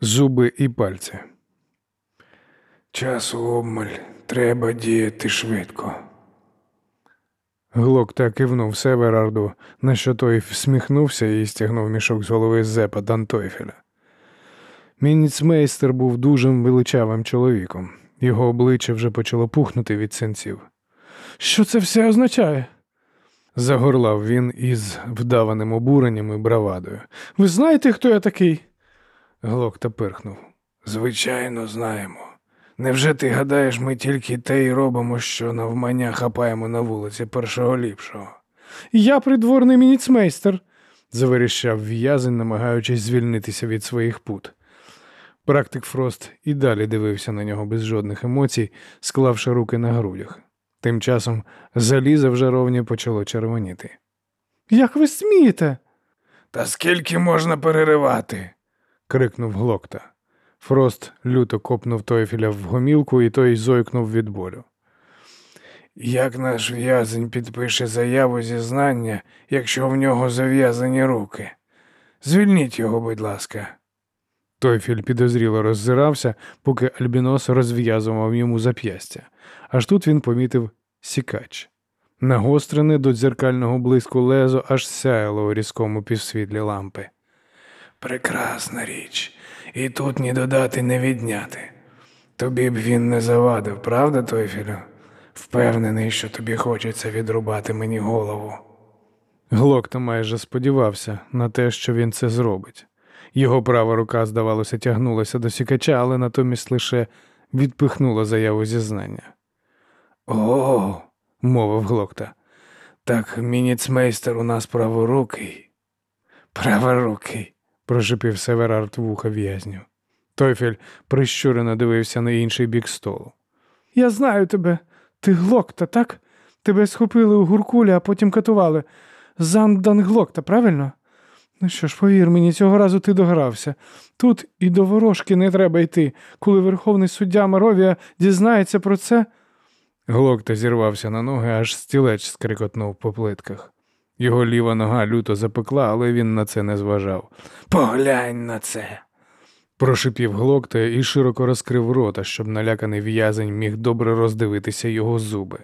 зуби і пальці. Часу обмаль, треба діяти швидко. Глок так кивнув Северарду, на що той всміхнувся і стягнув мішок з голови Зепа Дантойфеля. Мініцмейстер був дужим величавим чоловіком. Його обличчя вже почало пухнути від синців. Що це все означає? загорлав він із вдаваним обуренням і бравадою. Ви знаєте, хто я такий? Глок та пирхнув. Звичайно, знаємо. Невже ти гадаєш, ми тільки те й робимо, що навмання хапаємо на вулиці першого ліпшого? Я придворний мініцмейстер, заверіщав в'язень, намагаючись звільнитися від своїх пут. Практик Фрост і далі дивився на нього без жодних емоцій, склавши руки на грудях. Тим часом залізо в жаровні почало червоніти. Як ви смієте? Та скільки можна переривати? Крикнув глокта. Фрост люто копнув Тойфіля в гомілку, і той зойкнув від болю. Як наш в'язень підпише заяву зізнання, якщо в нього зав'язані руки? Звільніть його, будь ласка. Тойфіль підозріло роззирався, поки Альбінос розв'язував йому зап'ястя. Аж тут він помітив сікач. Нагострене до дзеркального блиску лезо аж сяяло у різкому півсвітлі лампи. Прекрасна річ. І тут ні додати, не відняти. Тобі б він не завадив, правда, Тойфілю? Впевнений, що тобі хочеться відрубати мені голову. Глокта майже сподівався на те, що він це зробить. Його права рука, здавалося, тягнулася до сікача, але натомість лише відпихнула заяву зізнання. О, мовив глокта. так мініцмейстер у нас праворукий. Праворукий, прошипів Северард вуха в'язню. Тойфель прищурено дивився на інший бік столу. Я знаю тебе. Ти глокта, так? Тебе схопили у гуркулі, а потім катували. Зандан глокта, правильно? Ну що ж, повір мені, цього разу ти догрався. Тут і до ворожки не треба йти. Коли верховний суддя Маровія дізнається про це. Глокта зірвався на ноги, аж стілеч скрикотнув по плитках. Його ліва нога люто запекла, але він на це не зважав. Поглянь на це. Прошипів глокта і широко розкрив рота, щоб наляканий в'язень міг добре роздивитися його зуби.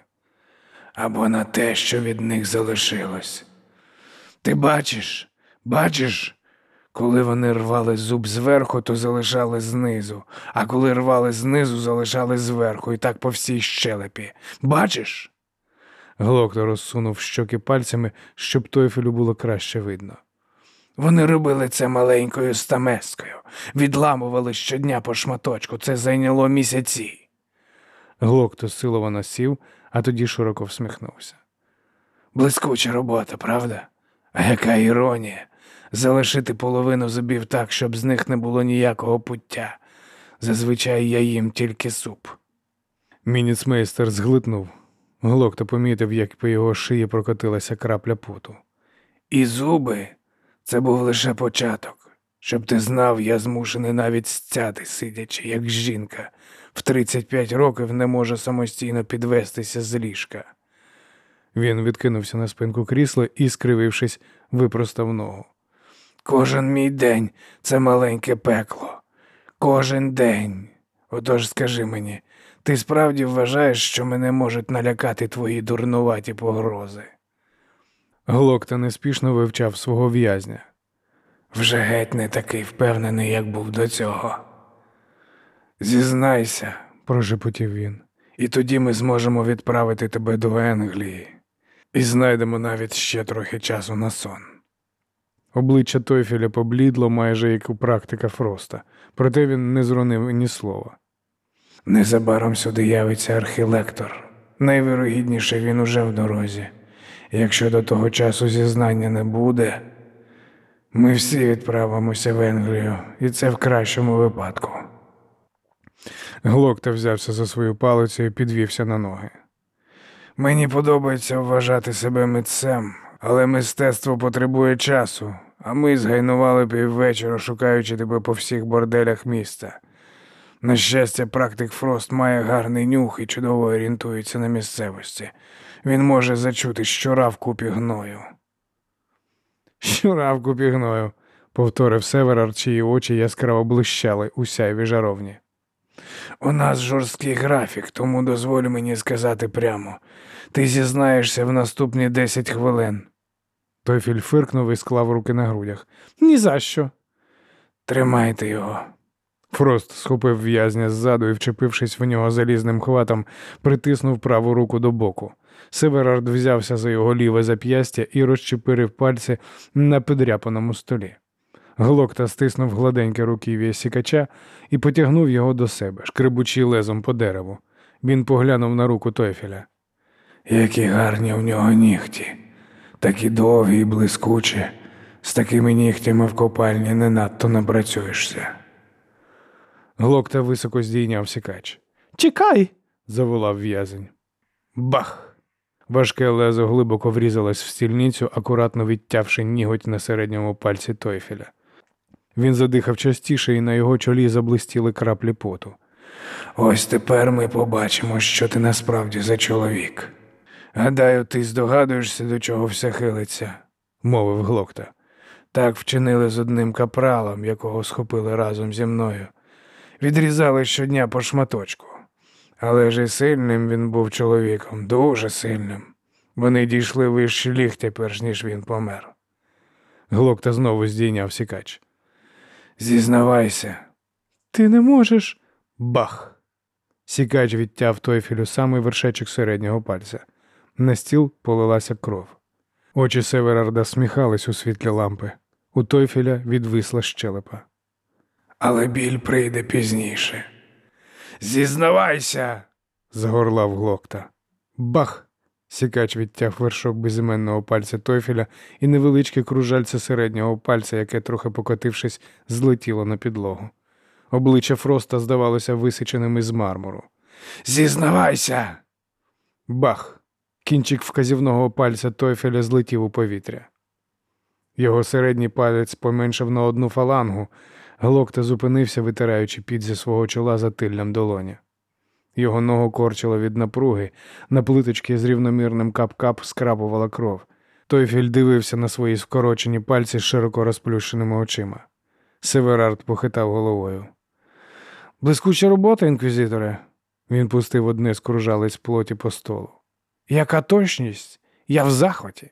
Або на те, що від них залишилось. Ти бачиш, бачиш, коли вони рвали зуб зверху, то залишали знизу, а коли рвали знизу, залишали зверху, і так по всій щелепі. Бачиш? Глокта розсунув щоки пальцями, щоб Тойфелю було краще видно. Вони робили це маленькою стамескою, відламували щодня по шматочку, це зайняло місяці. Глокто силовано сів, а тоді широко всміхнувся. Блискуча робота, правда? А яка іронія? Залишити половину зубів так, щоб з них не було ніякого пуття. Зазвичай я їм тільки суп. Мініцмейстер зглитнув. Глокто помітив, як по його шиї прокотилася крапля поту. І зуби це був лише початок. Щоб ти знав, я змушений навіть стяти, сидячи, як жінка, в 35 років не може самостійно підвестися з ліжка. Він відкинувся на спинку крісла і, скривившись, випростав ногу. Кожен мій день це маленьке пекло. Кожен день. Отож скажи мені, ти справді вважаєш, що мене можуть налякати твої дурнуваті погрози? Глокта неспішно вивчав свого в'язня. Вже геть не такий впевнений, як був до цього. Зізнайся, прошепотів він, і тоді ми зможемо відправити тебе до Енглії і знайдемо навіть ще трохи часу на сон. Обличчя Тойфеля поблідло майже як у практика Фроста, проте він не зронив ні слова. Незабаром сюди явиться архілектор. Найвирогідніше він уже в дорозі. Якщо до того часу зізнання не буде, ми всі відправимося в Енглію, і це в кращому випадку. Глокта взявся за свою палицю і підвівся на ноги. Мені подобається вважати себе митцем, але мистецтво потребує часу, а ми згайнували піввечора, шукаючи тебе по всіх борделях міста. На щастя, практик Фрост має гарний нюх і чудово орієнтується на місцевості. Він може зачути щура в купі гною. Щура в купі гною, повторив Северар, чиї очі яскраво блищали у сяйві жаровні. У нас жорсткий графік, тому дозволь мені сказати прямо. Ти зізнаєшся в наступні десять хвилин. Тойфіль фиркнув і склав руки на грудях. «Ні за що!» Тримайте його. Фрост схопив в'язня ззаду і, вчепившись в нього залізним хватом, притиснув праву руку до боку. Северард взявся за його ліве зап'ястя і розчепирив пальці на підряпаному столі. Глокта стиснув гладеньке руків'я сікача і потягнув його до себе, шкребучи лезом по дереву. Він поглянув на руку Тойфіля. Які гарні в нього нігті, такі довгі і блискучі. З такими нігтями в копальні не надто напрацюєшся. Глокта високо здійняв сікач. Чекай. заволав в'язень. Бах! Важке лезо глибоко врізалось в стільницю, акуратно відтявши ніготь на середньому пальці Тойфіля. Він задихав частіше, і на його чолі заблистіли краплі поту. Ось тепер ми побачимо, що ти насправді за чоловік. Гадаю, ти здогадуєшся, до чого все хилиться, мовив Глокта. Так вчинили з одним капралом, якого схопили разом зі мною. Відрізали щодня по шматочку. Але ж і сильним він був чоловіком, дуже сильним. Вони дійшли вище ліхтя, перш ніж він помер. Глокта знову здійняв сікач. Зізнавайся, Ти не можеш. Бах! Сікач відтяв Тойфілю самий вершечок середнього пальця. На стіл полилася кров. Очі Северарда сміхались у світлі лампи. У Тойфіля відвисла щелепа. Але біль прийде пізніше. Зізнавайся. Загорлав глокта. Бах! Сікач відтяв вершок безіменного пальця Тойфіля і невеличке кружальце середнього пальця, яке, трохи покотившись, злетіло на підлогу. Обличчя Фроста здавалося висиченим із мармуру. Зізнавайся. Бах! Кінчик вказівного пальця Тойфеля злетів у повітря. Його середній палець поменшав на одну фалангу. Глокта зупинився, витираючи піт зі свого чола затиллям долоні. Його ногу корчило від напруги, на плиточки з рівномірним кап-кап скрапувала кров. Тойфель дивився на свої скорочені пальці з широко розплющеними очима. Северард похитав головою. Блискуча робота, інквізиторе. Він пустив одне з кружалиць плоті по столу. Яка точність? Я в захваті.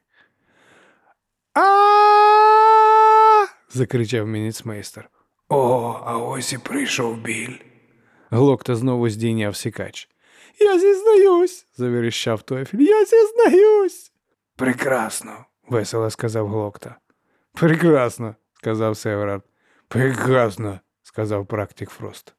а закричав мініцмейстер. О, а ось і прийшов біль. Глокта знову здійняв сікач. Я зізнаюсь, завіріщав Тойфіль. Я зізнаюсь. Прекрасно. весело сказав Глокта. Прекрасно, сказав Северард. Прекрасно, сказав практик Фрост.